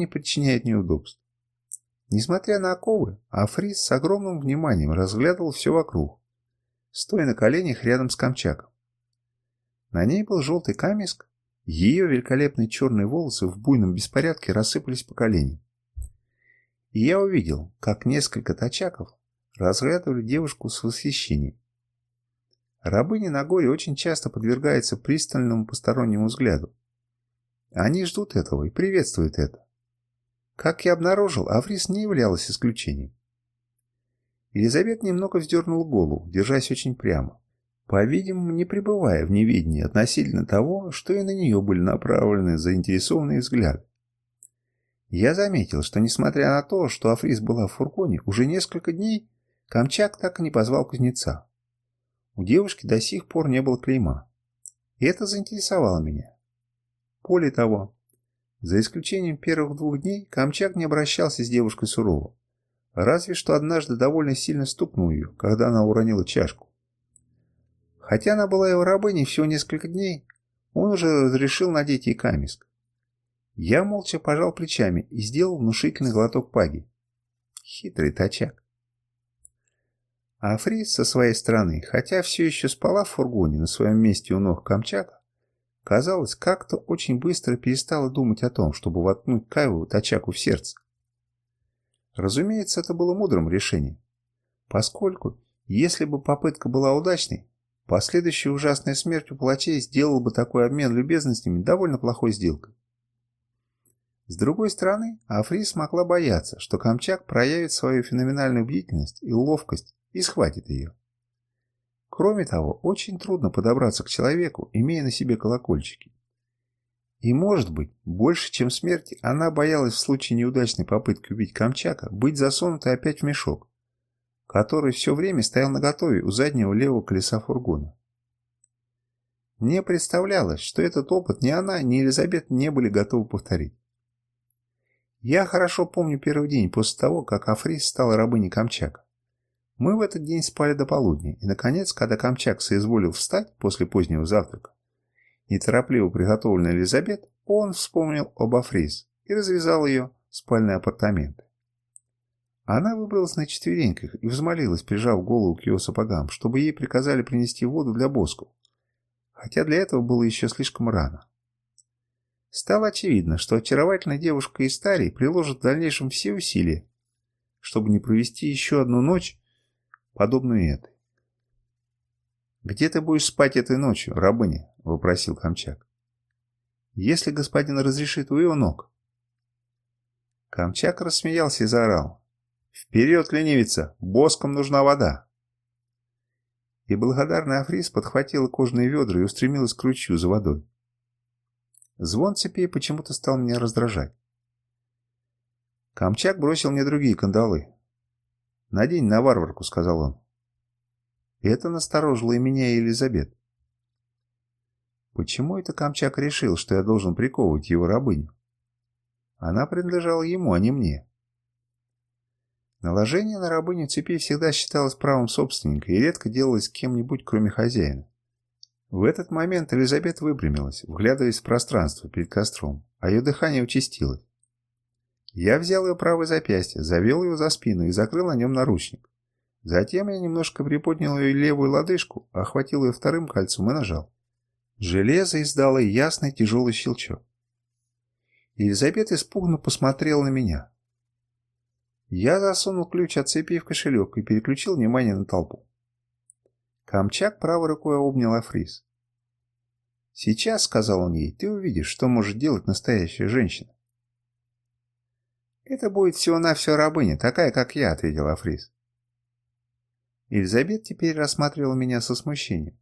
не причиняет неудобств. Несмотря на оковы, Африс с огромным вниманием разглядывал все вокруг, стоя на коленях рядом с Камчаком. На ней был желтый камиск, ее великолепные черные волосы в буйном беспорядке рассыпались по коленям. И я увидел, как несколько тачаков разглядывали девушку с восхищением. Рабыни на горе очень часто подвергаются пристальному постороннему взгляду. Они ждут этого и приветствуют это. Как я обнаружил, Аврис не являлась исключением. Елизавета немного вздернула голову, держась очень прямо, по-видимому, не пребывая в неведении относительно того, что и на нее были направлены заинтересованные взгляды. Я заметил, что несмотря на то, что Африс была в фургоне, уже несколько дней Камчак так и не позвал кузнеца. У девушки до сих пор не было клейма. И это заинтересовало меня. Более того, за исключением первых двух дней, Камчак не обращался с девушкой сурово. Разве что однажды довольно сильно стукнул ее, когда она уронила чашку. Хотя она была его рабыней всего несколько дней, он уже разрешил надеть ей камиск. Я молча пожал плечами и сделал внушительный глоток паги. Хитрый тачак. А Фриз со своей стороны, хотя все еще спала в фургоне на своем месте у ног Камчака, казалось, как-то очень быстро перестала думать о том, чтобы воткнуть Каеву Тачаку в сердце. Разумеется, это было мудрым решением, поскольку, если бы попытка была удачной, последующая ужасная смерть у палачей сделала бы такой обмен любезностями довольно плохой сделкой. С другой стороны, Африс могла бояться, что Камчак проявит свою феноменальную бдительность и ловкость и схватит ее. Кроме того, очень трудно подобраться к человеку, имея на себе колокольчики. И, может быть, больше, чем смерти, она боялась в случае неудачной попытки убить Камчака быть засунутой опять в мешок, который все время стоял наготове у заднего левого колеса фургона. Мне представлялось, что этот опыт ни она, ни Елизабет не были готовы повторить. Я хорошо помню первый день после того, как Африс стала рабыней Камчака. Мы в этот день спали до полудня, и, наконец, когда Камчак соизволил встать после позднего завтрака, неторопливо приготовленный Элизабет, он вспомнил об Африз и развязал ее спальные апартаменты. Она выбралась на четвереньках и взмолилась, прижав голову к его сапогам, чтобы ей приказали принести воду для босков, хотя для этого было еще слишком рано. Стало очевидно, что очаровательная девушка из Старии приложит в дальнейшем все усилия, чтобы не провести еще одну ночь подобную этой. «Где ты будешь спать этой ночью, рабыня?» – вопросил Камчак. «Если господин разрешит у его ног». Камчак рассмеялся и заорал. «Вперед, ленивица! Боском нужна вода!» И благодарный Африс подхватила кожаные ведра и устремилась к ручью за водой. Звон цепей почему-то стал меня раздражать. Камчак бросил мне другие кандалы, «Надень на варварку», — сказал он. Это насторожило и меня, и Елизабет. Почему это Камчак решил, что я должен приковывать его рабыню? Она принадлежала ему, а не мне. Наложение на рабыню цепи всегда считалось правом собственника и редко делалось кем-нибудь, кроме хозяина. В этот момент Елизабет выпрямилась, вглядываясь в пространство перед костром, а ее дыхание участилось. Я взял ее правое запястье, завел его за спину и закрыл на нем наручник. Затем я немножко приподнял ее левую лодыжку, охватил ее вторым кольцом и нажал. Железо издало ясный тяжелый щелчок. Елизавета испуганно посмотрела на меня. Я засунул ключ от цепи в кошелек и переключил внимание на толпу. Камчак правой рукой обнял Африс. «Сейчас», — сказал он ей, — «ты увидишь, что может делать настоящая женщина». «Это будет всего-навсего рабыня, такая, как я», — ответил Африс. Елизабет теперь рассматривала меня со смущением.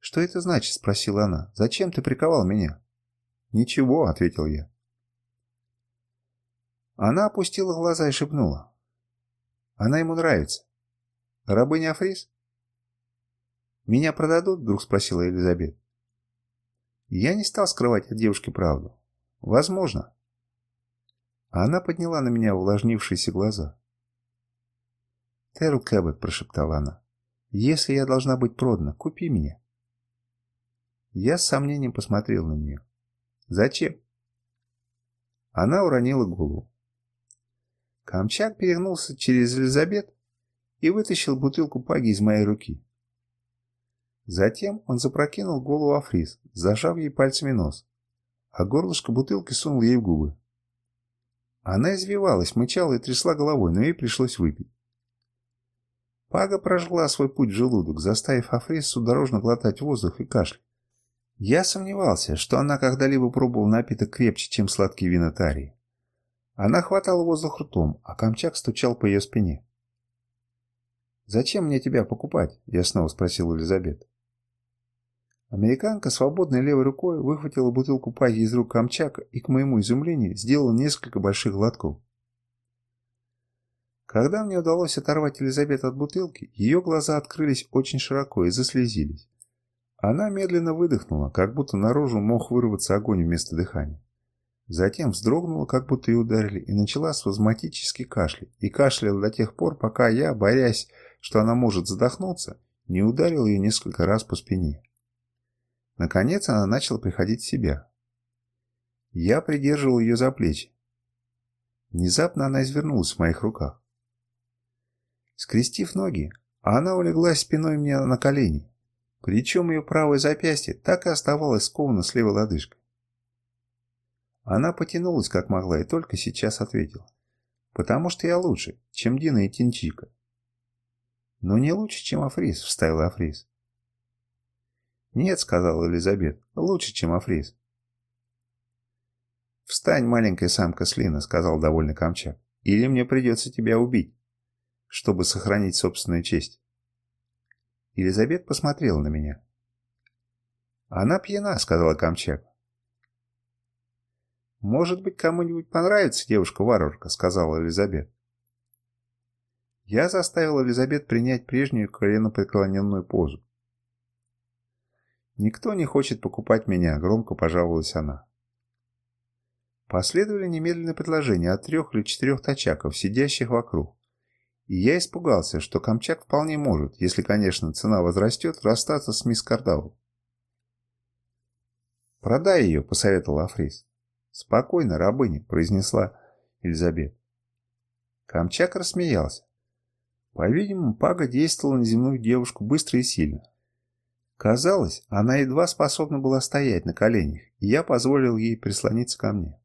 «Что это значит?» — спросила она. «Зачем ты приковал меня?» «Ничего», — ответил я. Она опустила глаза и шепнула. «Она ему нравится. Рабыня Африс?» «Меня продадут?» — вдруг спросила Елизабет. Я не стал скрывать от девушки правду. «Возможно. А она подняла на меня увлажнившиеся глаза. «Терл Кэббет», — прошептала она, — «если я должна быть продана, купи меня». Я с сомнением посмотрел на нее. «Зачем?» Она уронила голову. Камчак перегнулся через Елизабет и вытащил бутылку паги из моей руки. Затем он запрокинул голову Африз, зажав ей пальцами нос, а горлышко бутылки сунул ей в губы. Она извивалась, мычала и трясла головой, но ей пришлось выпить. Пага прожгла свой путь в желудок, заставив Африс судорожно глотать воздух и кашлять. Я сомневался, что она когда-либо пробовала напиток крепче, чем сладкий вина. Она хватала воздух ртом, а Камчак стучал по ее спине. «Зачем мне тебя покупать?» – я снова спросил Элизабет. Американка свободной левой рукой выхватила бутылку паги из рук Камчака и, к моему изумлению, сделала несколько больших глотков. Когда мне удалось оторвать Елизабет от бутылки, ее глаза открылись очень широко и заслезились. Она медленно выдохнула, как будто наружу мог вырваться огонь вместо дыхания. Затем вздрогнула, как будто ее ударили, и начала спазматически кашлять. И кашляла до тех пор, пока я, борясь, что она может задохнуться, не ударил ее несколько раз по спине. Наконец она начала приходить в себя. Я придерживал ее за плечи. Внезапно она извернулась в моих руках. Скрестив ноги, она улеглась спиной мне на колени. Причем ее правое запястье так и оставалось сковано с левой лодыжкой. Она потянулась как могла и только сейчас ответила. «Потому что я лучше, чем Дина и Тинчика». «Но не лучше, чем Африс», — вставила Африс. «Нет», — сказала Элизабет, — «лучше, чем Африс». «Встань, маленькая самка Слина», — сказал довольный Камчак, — «или мне придется тебя убить, чтобы сохранить собственную честь». Елизабет посмотрела на меня. «Она пьяна», — сказала Камчак. «Может быть, кому-нибудь понравится девушка-варварка», — сказала Елизабет. Я заставил Елизабет принять прежнюю коленопреклоненную позу. «Никто не хочет покупать меня», — громко пожаловалась она. Последовали немедленные предложения от трех или четырех тачаков, сидящих вокруг. И я испугался, что Камчак вполне может, если, конечно, цена возрастет, расстаться с мисс Кардау. «Продай ее», — посоветовал Африс. «Спокойно, рабыня», — произнесла Элизабет. Камчак рассмеялся. По-видимому, Пага действовала на земную девушку быстро и сильно. Казалось, она едва способна была стоять на коленях, и я позволил ей прислониться ко мне.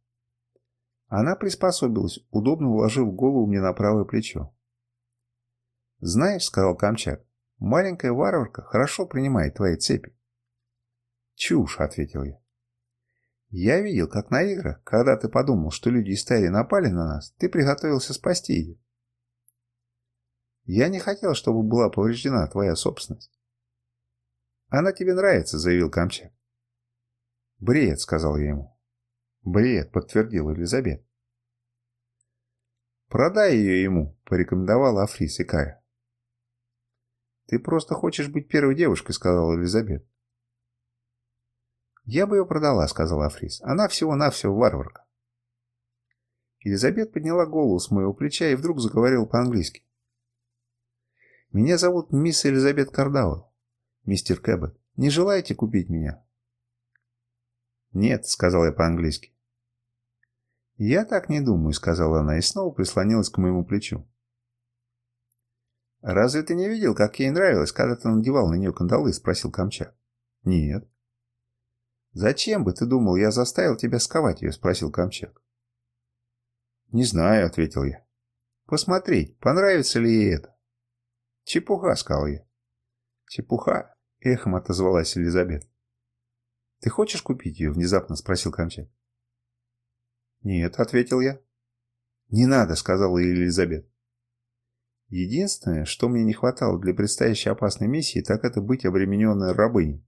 Она приспособилась, удобно уложив голову мне на правое плечо. «Знаешь, — сказал Камчак, — маленькая варварка хорошо принимает твои цепи». «Чушь», — ответил я. «Я видел, как на играх, когда ты подумал, что люди из Терри напали на нас, ты приготовился спасти ее. Я не хотел, чтобы была повреждена твоя собственность». «Она тебе нравится», — заявил Камчак. «Бред», — сказал я ему. «Бред», — подтвердил Элизабет. «Продай ее ему», — порекомендовала Африс и Кая. «Ты просто хочешь быть первой девушкой», — сказала Элизабет. «Я бы ее продала», — сказала Африс. «Она всего-навсего варварка». Елизабет подняла голову с моего плеча и вдруг заговорила по-английски. «Меня зовут мисс Элизабет Кардауэлл, мистер Кэббет. Не желаете купить меня?» «Нет», — сказал я по-английски. «Я так не думаю», — сказала она и снова прислонилась к моему плечу. «Разве ты не видел, как ей нравилось, когда ты надевал на нее кандалы?» – спросил Камчак. «Нет». «Зачем бы, ты думал, я заставил тебя сковать ее?» – спросил Камчак. «Не знаю», – ответил я. «Посмотреть, понравится ли ей это». «Чепуха», – сказал я. «Чепуха», – эхом отозвалась Елизабет. «Ты хочешь купить ее?» – внезапно спросил Камчак. «Нет», – ответил я. «Не надо», – сказала Елизабет. Единственное, что мне не хватало для предстоящей опасной миссии, так это быть обремененной рабыней.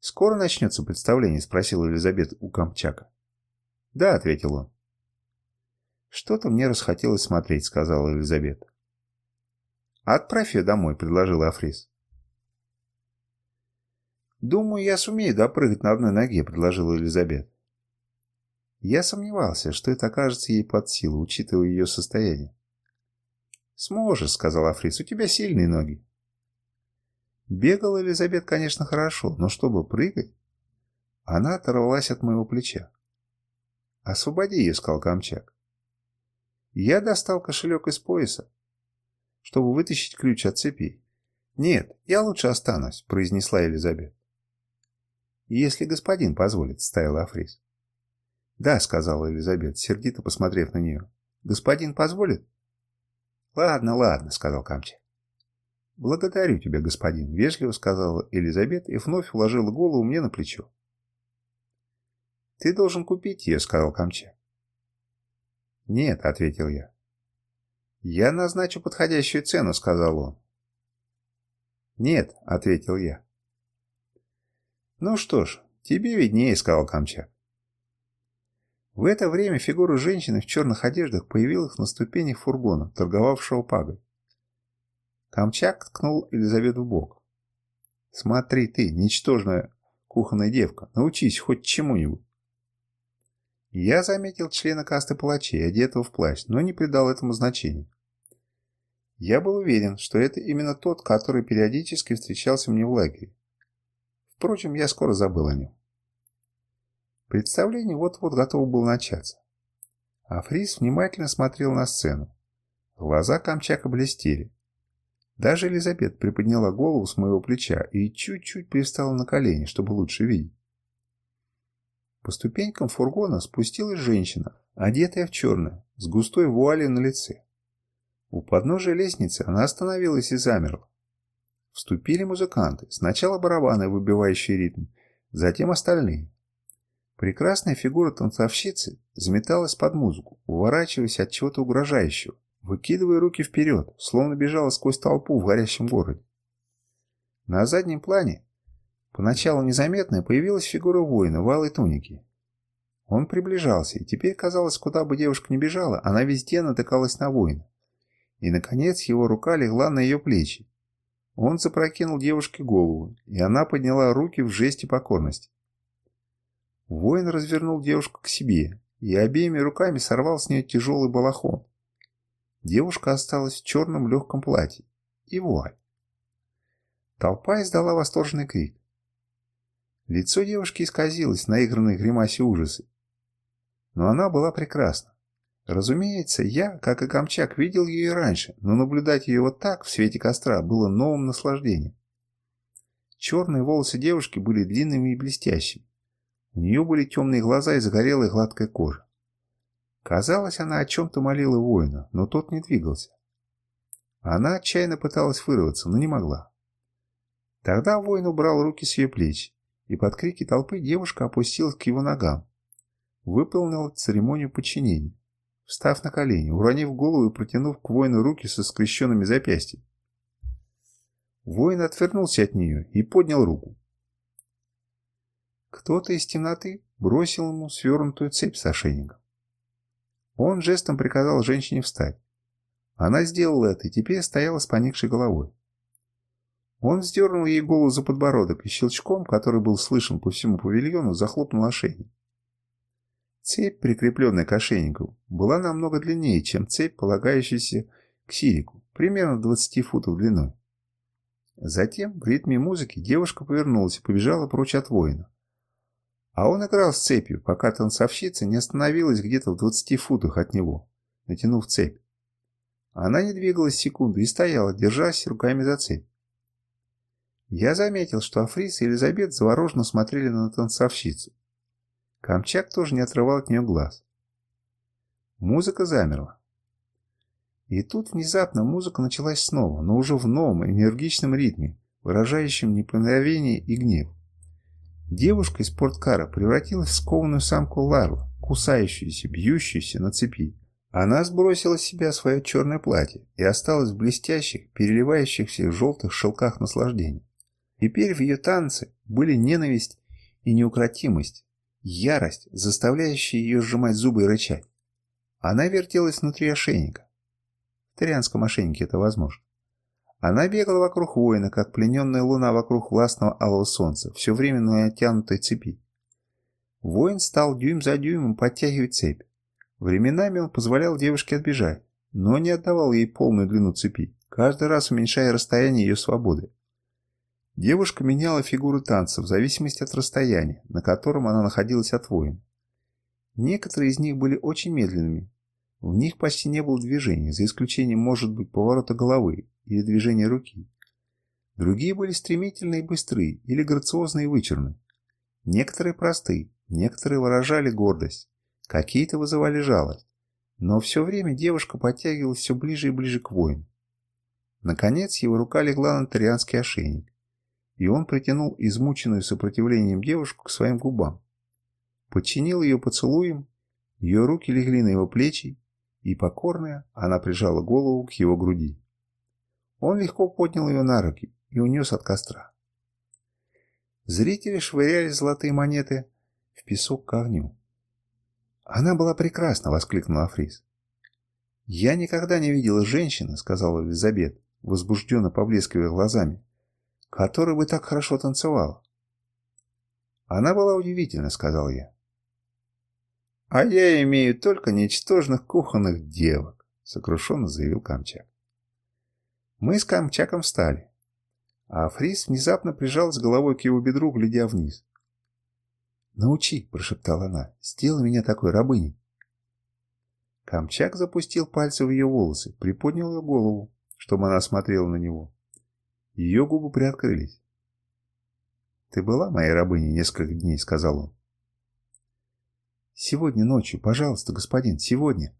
«Скоро начнется представление?» – спросила Елизабет у Камчака. «Да», – ответил он. «Что-то мне расхотелось смотреть», – сказала Елизабет. «Отправь ее домой», – предложила Африс. «Думаю, я сумею допрыгать на одной ноге», – предложила Елизабет. Я сомневался, что это окажется ей под силу, учитывая ее состояние. «Сможешь», — сказал Фриц, — «у тебя сильные ноги». Бегала Элизабет, конечно, хорошо, но чтобы прыгать... Она оторвалась от моего плеча. «Освободи ее», — сказал Камчак. Я достал кошелек из пояса, чтобы вытащить ключ от цепи. «Нет, я лучше останусь», — произнесла Елизабет. «Если господин позволит», — ставил Африс. «Да», — сказала Елизабет, сердито посмотрев на нее. «Господин позволит?» «Ладно, ладно», — сказал Камчак. «Благодарю тебя, господин», — вежливо сказала Елизабет и вновь уложила голову мне на плечо. «Ты должен купить ее», — сказал Камчак. «Нет», — ответил я. «Я назначу подходящую цену», — сказал он. «Нет», — ответил я. «Ну что ж, тебе виднее», — сказал Камчак. В это время фигура женщины в черных одеждах появилась на ступенях фургона, торговавшего пагой. Камчак ткнул Елизавет в бок. «Смотри ты, ничтожная кухонная девка, научись хоть чему-нибудь». Я заметил члена касты палачей, одетого в плащ, но не придал этому значения. Я был уверен, что это именно тот, который периодически встречался мне в лагере. Впрочем, я скоро забыл о нем. Представление вот-вот готово было начаться. А Фрис внимательно смотрел на сцену. Глаза Камчака блестели. Даже Елизабет приподняла голову с моего плеча и чуть-чуть привстала на колени, чтобы лучше видеть. По ступенькам фургона спустилась женщина, одетая в черное, с густой вуалью на лице. У подножия лестницы она остановилась и замерла. Вступили музыканты, сначала барабаны, выбивающие ритм, затем остальные. Прекрасная фигура танцовщицы заметалась под музыку, уворачиваясь от чего-то угрожающего, выкидывая руки вперед, словно бежала сквозь толпу в горящем городе. На заднем плане Поначалу незаметная появилась фигура воина в алой тунике. Он приближался, и теперь казалось, куда бы девушка ни бежала, она везде натыкалась на воина. И, наконец, его рука легла на ее плечи. Он запрокинул девушке голову, и она подняла руки в жесте покорности. Воин развернул девушку к себе и обеими руками сорвал с нее тяжелый балахон. Девушка осталась в черном легком платье. И вуаль. Толпа издала восторженный крик. Лицо девушки исказилось в наигранной гримасе ужаса. Но она была прекрасна. Разумеется, я, как и Камчак, видел ее и раньше, но наблюдать ее вот так, в свете костра, было новым наслаждением. Черные волосы девушки были длинными и блестящими. У нее были темные глаза и загорелая гладкая кожа. Казалось, она о чем-то молила воина, но тот не двигался. Она отчаянно пыталась вырваться, но не могла. Тогда воин убрал руки с ее плеч, и под крики толпы девушка опустилась к его ногам. Выполнила церемонию подчинения, встав на колени, уронив голову и протянув к воину руки со скрещенными запястьями. Воин отвернулся от нее и поднял руку. Кто-то из темноты бросил ему свернутую цепь с ошейником. Он жестом приказал женщине встать. Она сделала это и теперь стояла с поникшей головой. Он сдернул ей голову за подбородок и щелчком, который был слышен по всему павильону, захлопнул ошейник. Цепь, прикрепленная к ошейнику, была намного длиннее, чем цепь, полагающаяся к сирику, примерно 20 футов длиной. Затем, в ритме музыки, девушка повернулась и побежала прочь от воина. А он играл с цепью, пока танцовщица не остановилась где-то в 20 футах от него, натянув цепь. Она не двигалась секунду и стояла, держась руками за цепь. Я заметил, что Африс и Елизабет завороженно смотрели на танцовщицу. Камчак тоже не отрывал от нее глаз. Музыка замерла. И тут внезапно музыка началась снова, но уже в новом энергичном ритме, выражающем неповиновение и гнев. Девушка из спорткара превратилась в скованную самку Ларла, кусающуюся, бьющуюся на цепи. Она сбросила с себя свое черное платье и осталась в блестящих, переливающихся желтых шелках наслаждения. Теперь в ее танце были ненависть и неукротимость, ярость, заставляющая ее сжимать зубы и рычать. Она вертелась внутри ошейника. В тарианском ошейнике это возможно. Она бегала вокруг воина, как плененная луна вокруг властного алого солнца, все время на натянутой цепи. Воин стал дюйм за дюймом подтягивать цепь. Временами он позволял девушке отбежать, но не отдавал ей полную длину цепи, каждый раз уменьшая расстояние ее свободы. Девушка меняла фигуру танца в зависимости от расстояния, на котором она находилась от воина. Некоторые из них были очень медленными. В них почти не было движения, за исключением, может быть, поворота головы или движения руки. Другие были стремительные и быстрые, или грациозные и вычурны. Некоторые просты, некоторые выражали гордость, какие-то вызывали жалость. Но все время девушка подтягивалась все ближе и ближе к воину. Наконец его рука легла на тарианский ошейник, и он притянул измученную сопротивлением девушку к своим губам. Подчинил ее поцелуем, ее руки легли на его плечи, и покорная она прижала голову к его груди. Он легко поднял ее на руки и унес от костра. Зрители швыряли золотые монеты в песок к огню. «Она была прекрасна!» — воскликнул Африс. «Я никогда не видела женщины», — сказала Элизабет, возбужденно поблескивая глазами, «которая бы так хорошо танцевала». «Она была удивительна», — сказал я. «А я имею только ничтожных кухонных девок», — сокрушенно заявил Камчак. Мы с Камчаком встали, а Фрис внезапно прижалась головой к его бедру, глядя вниз. «Научи», — прошептала она, — «сделай меня такой рабыней». Камчак запустил пальцы в ее волосы, приподнял ее голову, чтобы она смотрела на него. Ее губы приоткрылись. «Ты была моей рабыней несколько дней», — сказал он. «Сегодня ночью, пожалуйста, господин, сегодня».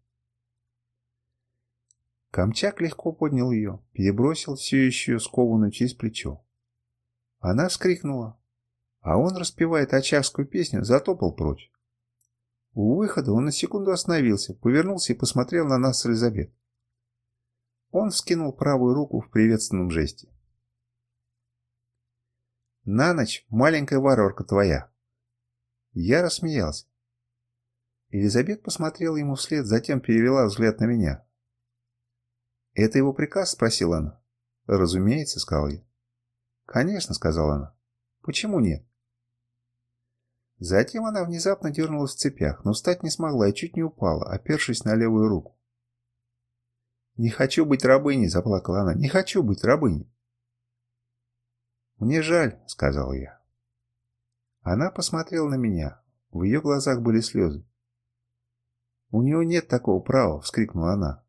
Камчак легко поднял ее, перебросил все еще скованную через плечо. Она вскрикнула, а он, распевая очагскую песню, затопал прочь. У выхода он на секунду остановился, повернулся и посмотрел на нас с Элизабет. Он вскинул правую руку в приветственном жесте. «На ночь маленькая варварка твоя!» Я рассмеялся. Елизабет посмотрела ему вслед, затем перевела взгляд на меня. «Это его приказ?» – спросила она. «Разумеется», – сказал я. «Конечно», – сказала она. «Почему нет?» Затем она внезапно дернулась в цепях, но встать не смогла и чуть не упала, опершись на левую руку. «Не хочу быть рабыней», – заплакала она. «Не хочу быть рабыней». «Мне жаль», – сказал я. Она посмотрела на меня. В ее глазах были слезы. «У него нет такого права!» — вскрикнула она.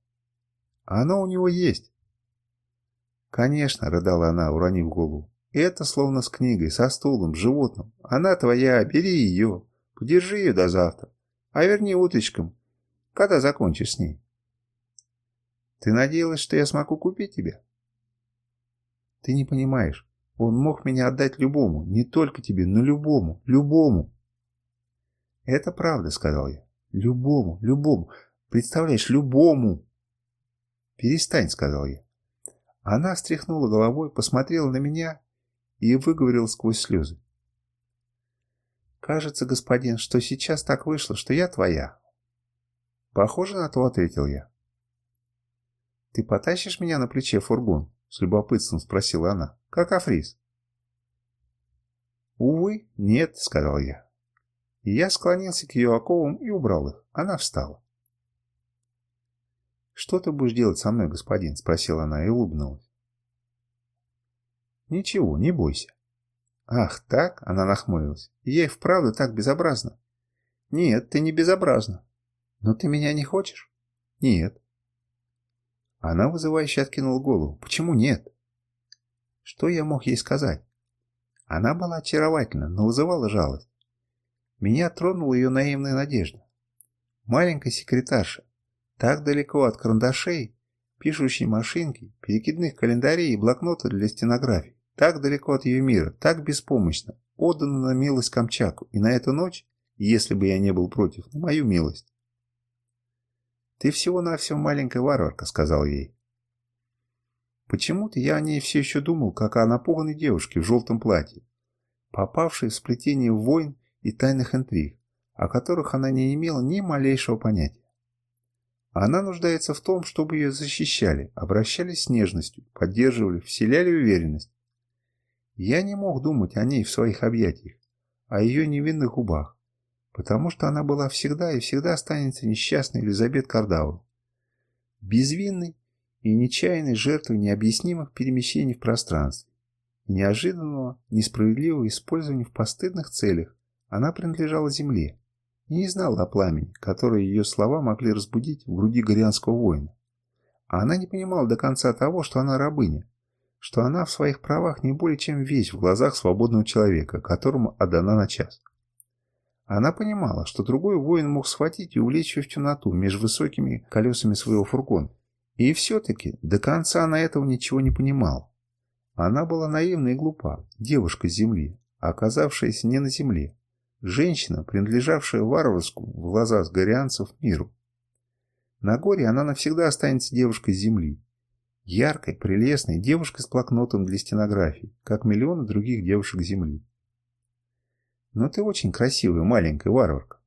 «А оно у него есть!» «Конечно!» — рыдала она, уронив голову. «Это словно с книгой, со стулом, с животным. Она твоя, бери ее, подержи ее до завтра, а верни уточкам, когда закончишь с ней». «Ты надеялась, что я смогу купить тебя?» «Ты не понимаешь. Он мог меня отдать любому, не только тебе, но любому, любому». «Это правда», — сказал я. Любому, любому. Представляешь, любому. Перестань, сказал я. Она встряхнула головой, посмотрела на меня и выговорила сквозь слезы. Кажется, господин, что сейчас так вышло, что я твоя. Похоже на то, ответил я. Ты потащишь меня на плече фургон? С любопытством спросила она. Как Африс? Увы, нет, сказал я. Я склонился к ее оковам и убрал их. Она встала. «Что ты будешь делать со мной, господин?» – спросила она и улыбнулась. «Ничего, не бойся». «Ах, так?» – она нахмурилась. «Я и вправду так безобразна». «Нет, ты не безобразна». «Но ты меня не хочешь?» «Нет». Она вызывающе откинула голову. «Почему нет?» Что я мог ей сказать? Она была очаровательна, но вызывала жалость. Меня тронула ее наивная надежда. Маленькая секретарша, так далеко от карандашей, пишущей машинки, перекидных календарей и блокнота для стенографий, так далеко от ее мира, так беспомощно, отдана на милость Камчаку, и на эту ночь, если бы я не был против, на мою милость. «Ты всего-навсего маленькая варварка», — сказал ей. Почему-то я о ней все еще думал, как о напуганной девушке в желтом платье, попавшей в сплетение войн и тайных интриг, о которых она не имела ни малейшего понятия. Она нуждается в том, чтобы ее защищали, обращались с нежностью, поддерживали, вселяли уверенность. Я не мог думать о ней в своих объятиях, о ее невинных губах, потому что она была всегда и всегда останется несчастной Елизабет Кардавл, безвинной и нечаянной жертвой необъяснимых перемещений в пространстве неожиданного, несправедливого использования в постыдных целях она принадлежала земле, и не знала о пламени, которое ее слова могли разбудить в груди горианского воина. А она не понимала до конца того, что она рабыня, что она в своих правах не более чем вещь в глазах свободного человека, которому отдана на час. Она понимала, что другой воин мог схватить и увлечь ее в темноту между высокими колесами своего фургона. И все-таки до конца она этого ничего не понимала. Она была наивна и глупа, девушка с земли, оказавшаяся не на земле, женщина, принадлежавшая варварскому в глазах горианцев миру. На горе она навсегда останется девушкой земли, яркой, прелестной девушкой с блокнотом для стенографии, как миллионы других девушек земли. Но ты очень красивая маленькая варварка.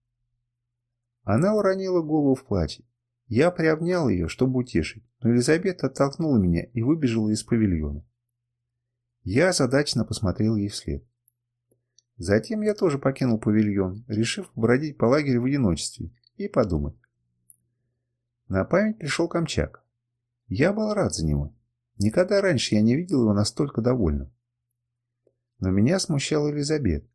Она уронила голову в плаче. Я приобнял ее, чтобы утешить, но Елизавета оттолкнула меня и выбежала из павильона. Я озадаченно посмотрел ей вслед. Затем я тоже покинул павильон, решив бродить по лагерю в одиночестве и подумать. На память пришел Камчак. Я был рад за него. Никогда раньше я не видел его настолько довольным. Но меня смущала Элизабет.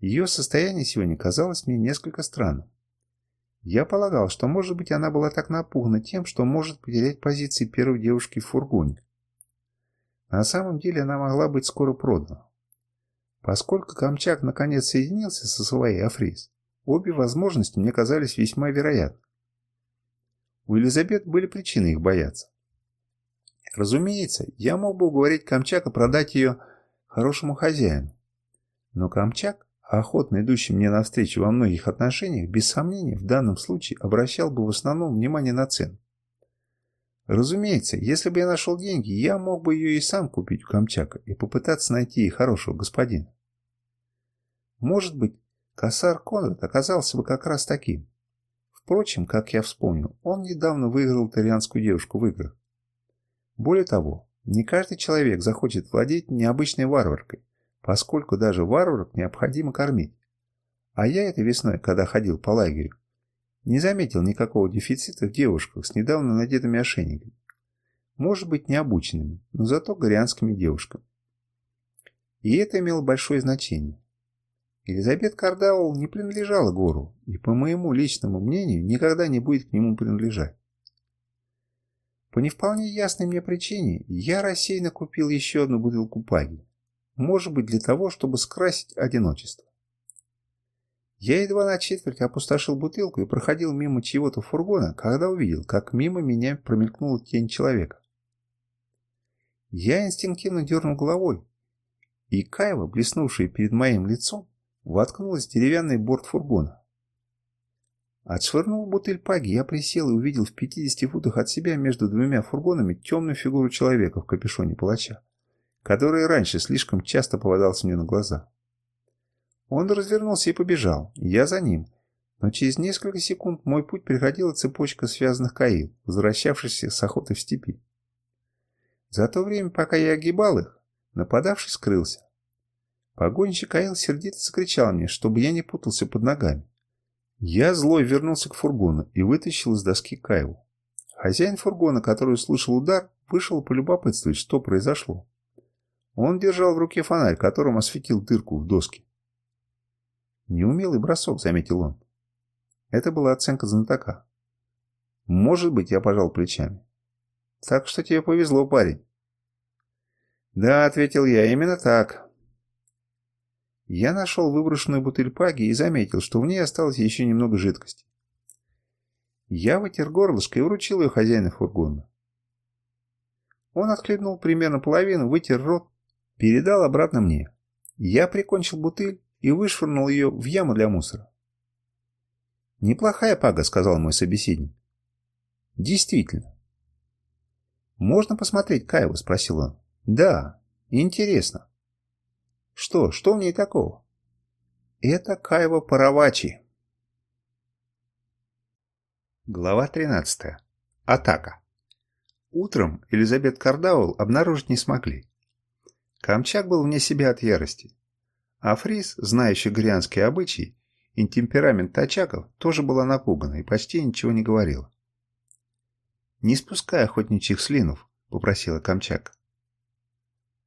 Ее состояние сегодня казалось мне несколько странным. Я полагал, что, может быть, она была так напугана тем, что может потерять позиции первой девушки в фургоне. На самом деле она могла быть скоро продана. Поскольку Камчак наконец соединился со своей Африс, обе возможности мне казались весьма вероятны. У Елизабет были причины их бояться. Разумеется, я мог бы уговорить Камчака продать ее хорошему хозяину. Но Камчак, охотно идущий мне навстречу во многих отношениях, без сомнения, в данном случае обращал бы в основном внимание на цену. Разумеется, если бы я нашел деньги, я мог бы ее и сам купить у Камчака и попытаться найти ей хорошего господина. Может быть, Косар Конрад оказался бы как раз таким. Впрочем, как я вспомнил, он недавно выиграл итальянскую девушку в играх. Более того, не каждый человек захочет владеть необычной варваркой, поскольку даже варварок необходимо кормить. А я этой весной, когда ходил по лагерю, не заметил никакого дефицита в девушках с недавно надетыми ошейниками. Может быть, необученными, но зато горианскими девушками. И это имело большое значение. Елизабет Кардаул не принадлежала гору, и, по моему личному мнению, никогда не будет к нему принадлежать. По не вполне ясной мне причине, я рассеянно купил еще одну бутылку паги. Может быть, для того, чтобы скрасить одиночество. Я едва на четверть опустошил бутылку и проходил мимо чьего-то фургона, когда увидел, как мимо меня промелькнула тень человека. Я инстинктивно дернул головой, и Кайва, блеснувшая перед моим лицом, воткнулась в деревянный борт фургона. Отшвырнув бутыль паги, я присел и увидел в 50 футах от себя между двумя фургонами темную фигуру человека в капюшоне палача, который раньше слишком часто попадался мне на глаза. Он развернулся и побежал, я за ним. Но через несколько секунд мой путь переходила цепочка связанных каил, возвращавшихся с охоты в степи. За то время, пока я огибал их, нападавший скрылся. Погонщик Аил сердито закричал мне, чтобы я не путался под ногами. Я злой вернулся к фургону и вытащил из доски Каеву. Хозяин фургона, который услышал удар, вышел полюбопытствовать, что произошло. Он держал в руке фонарь, которым осветил дырку в доске. Неумелый бросок, заметил он. Это была оценка знатока. Может быть, я пожал плечами. Так что тебе повезло, парень. Да, ответил я, именно так. Я нашел выброшенную бутыль паги и заметил, что в ней осталось еще немного жидкости. Я вытер горлышко и вручил ее хозяину фургона. Он отхлебнул примерно половину, вытер рот, передал обратно мне. Я прикончил бутыль и вышвырнул ее в яму для мусора. «Неплохая пага», — сказал мой собеседник. «Действительно». «Можно посмотреть Каева?» — спросил он. «Да, интересно». «Что? Что в ней такого?» «Это Каева Паравачи». Глава 13. Атака. Утром Элизабет Кардаул обнаружить не смогли. Камчак был вне себя от ярости. А Фрис, знающий грянские обычаи и темперамент тачаков, тоже была напугана и почти ничего не говорила. «Не спускай охотничьих слинов», — попросила Камчак.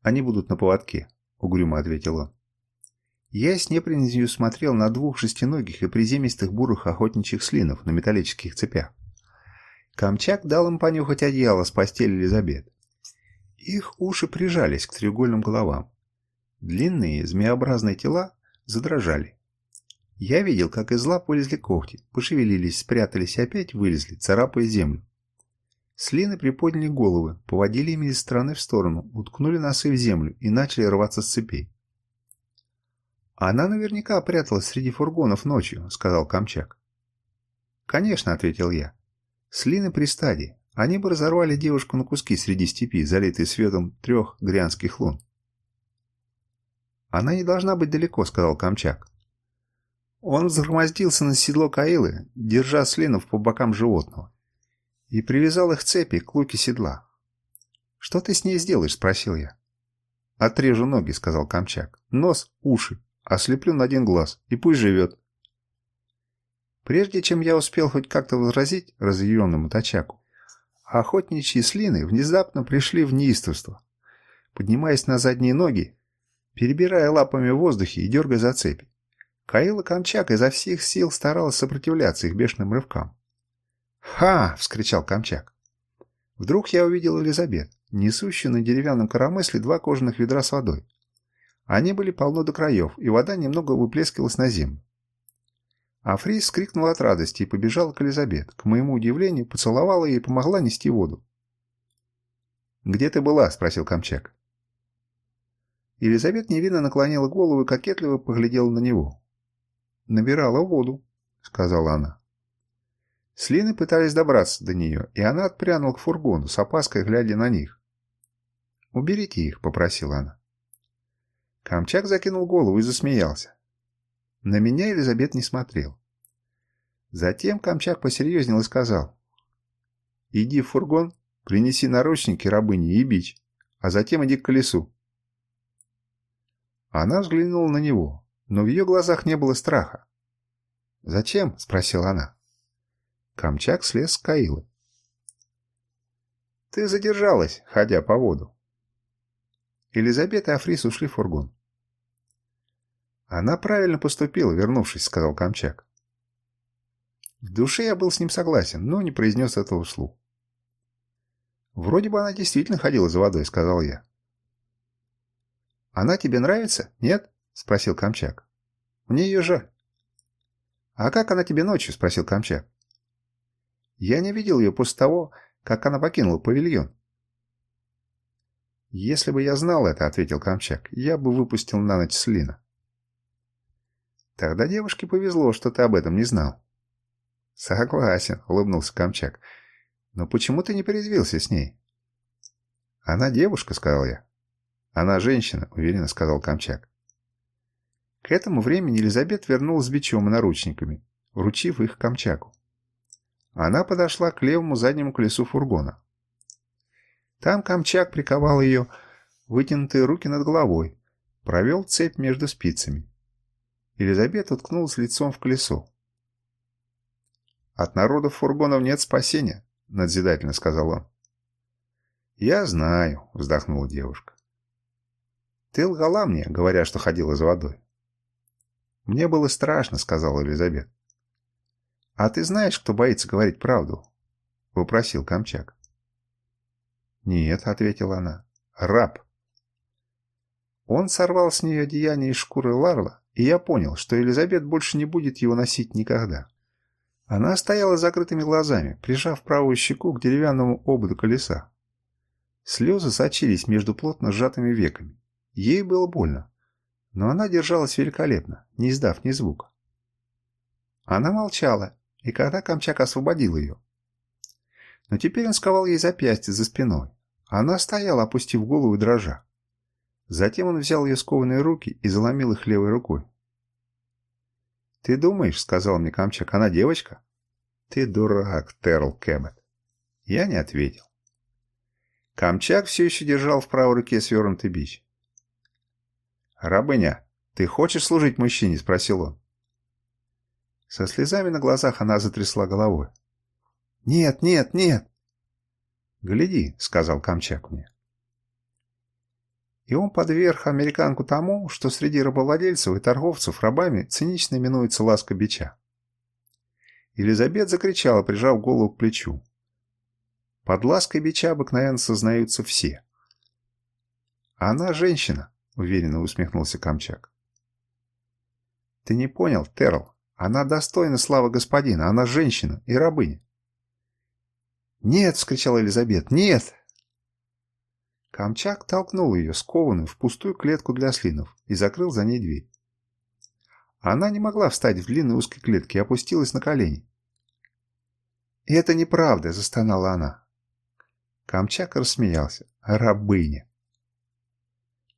«Они будут на поводке», — угрюмо ответил он. Я с непринятью смотрел на двух шестиногих и приземистых бурых охотничьих слинов на металлических цепях. Камчак дал им понюхать одеяло с постели Элизабет. Их уши прижались к треугольным головам. Длинные, змеобразные тела задрожали. Я видел, как из лап вылезли когти, пошевелились, спрятались и опять вылезли, царапая землю. Слины приподняли головы, поводили ими из стороны в сторону, уткнули носы в землю и начали рваться с цепей. «Она наверняка пряталась среди фургонов ночью», — сказал Камчак. «Конечно», — ответил я. «Слины при стадии. Они бы разорвали девушку на куски среди степи, залитой светом трех грянских лун». «Она не должна быть далеко», — сказал Камчак. Он взгромоздился на седло Каилы, держа слинов по бокам животного, и привязал их цепи к луке седла. «Что ты с ней сделаешь?» — спросил я. «Отрежу ноги», — сказал Камчак. «Нос, уши, Ослеплю на один глаз, и пусть живет. Прежде чем я успел хоть как-то возразить разъяренному тачаку, охотничьи слины внезапно пришли в неистовство. Поднимаясь на задние ноги, перебирая лапами в воздухе и дергая за цепи. Каила Камчак изо всех сил старалась сопротивляться их бешеным рывкам. «Ха!» — вскричал Камчак. Вдруг я увидел Элизабет, несущую на деревянном коромысле два кожаных ведра с водой. Они были полны до краев, и вода немного выплескивалась на землю. А Фрис скрикнул от радости и побежал к Элизабет. К моему удивлению, поцеловала ее и помогла нести воду. «Где ты была?» – спросил Камчак. Елизабет невинно наклонила голову и кокетливо поглядела на него. «Набирала воду», — сказала она. Слины пытались добраться до нее, и она отпрянула к фургону, с опаской глядя на них. «Уберите их», — попросила она. Камчак закинул голову и засмеялся. На меня Елизабет не смотрел. Затем Камчак посерьезнел и сказал. «Иди в фургон, принеси наручники рабыни и бич, а затем иди к колесу». Она взглянула на него, но в ее глазах не было страха. «Зачем?» – спросила она. Камчак слез с Каилы. «Ты задержалась, ходя по воду. Елизабета и Африс ушли в фургон. «Она правильно поступила, вернувшись», — сказал Камчак. В душе я был с ним согласен, но не произнес этого вслух. «Вроде бы она действительно ходила за водой», — сказал я. «Она тебе нравится? Нет?» — спросил Камчак. «Мне ее жаль». «А как она тебе ночью?» — спросил Камчак. «Я не видел ее после того, как она покинула павильон». «Если бы я знал это, — ответил Камчак, — я бы выпустил на ночь Слина». «Тогда девушке повезло, что ты об этом не знал». «Согласен», — улыбнулся Камчак. «Но почему ты не порезвился с ней?» «Она девушка», — сказал я. «Она женщина», — уверенно сказал Камчак. К этому времени Елизабет вернулась с бичом и наручниками, вручив их Камчаку. Она подошла к левому заднему колесу фургона. Там Камчак приковал ее вытянутые руки над головой, провел цепь между спицами. Елизабет уткнулась лицом в колесо. «От народов фургонов нет спасения», — надзидательно сказал он. «Я знаю», — вздохнула девушка. «Ты лгала мне, говоря, что ходила за водой». «Мне было страшно», — сказала Елизабет. «А ты знаешь, кто боится говорить правду?» — вопросил Камчак. «Нет», — ответила она, — «раб». Он сорвал с нее одеяние из шкуры Ларла, и я понял, что Елизабет больше не будет его носить никогда. Она стояла с закрытыми глазами, прижав правую щеку к деревянному ободу колеса. Слезы сочились между плотно сжатыми веками. Ей было больно, но она держалась великолепно, не издав ни звука. Она молчала, и когда Камчак освободил ее, но теперь он сковал ей запястье за спиной. Она стояла, опустив голову дрожа. Затем он взял ее скованные руки и заломил их левой рукой. «Ты думаешь, — сказал мне Камчак, — она девочка?» «Ты дурак, Терл Кэббет». Я не ответил. Камчак все еще держал в правой руке свернутый бич. «Рабыня, ты хочешь служить мужчине?» — спросил он. Со слезами на глазах она затрясла головой. «Нет, нет, нет!» «Гляди», — сказал Камчак мне. И он подверг американку тому, что среди рабовладельцев и торговцев рабами цинично именуется ласка бича. Елизабет закричала, прижав голову к плечу. Под лаской бича обыкновенно сознаются все. «Она женщина», — уверенно усмехнулся Камчак. «Ты не понял, Терл. Она достойна славы господина. Она женщина и рабыня». «Нет!» — вскричала Елизабет. «Нет!» Камчак толкнул ее, скованную, в пустую клетку для слинов, и закрыл за ней дверь. Она не могла встать в длинной узкой клетке и опустилась на колени. «И это неправда!» — застонала она. Камчак рассмеялся. «Рабыня!»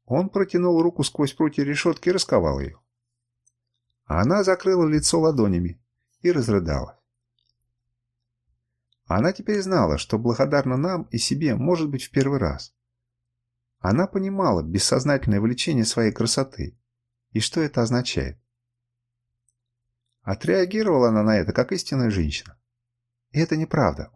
Он протянул руку сквозь прутья решетки и расковал ее. Она закрыла лицо ладонями и разрыдалась. Она теперь знала, что благодарна нам и себе может быть в первый раз. Она понимала бессознательное влечение своей красоты и что это означает. Отреагировала она на это как истинная женщина. И это неправда,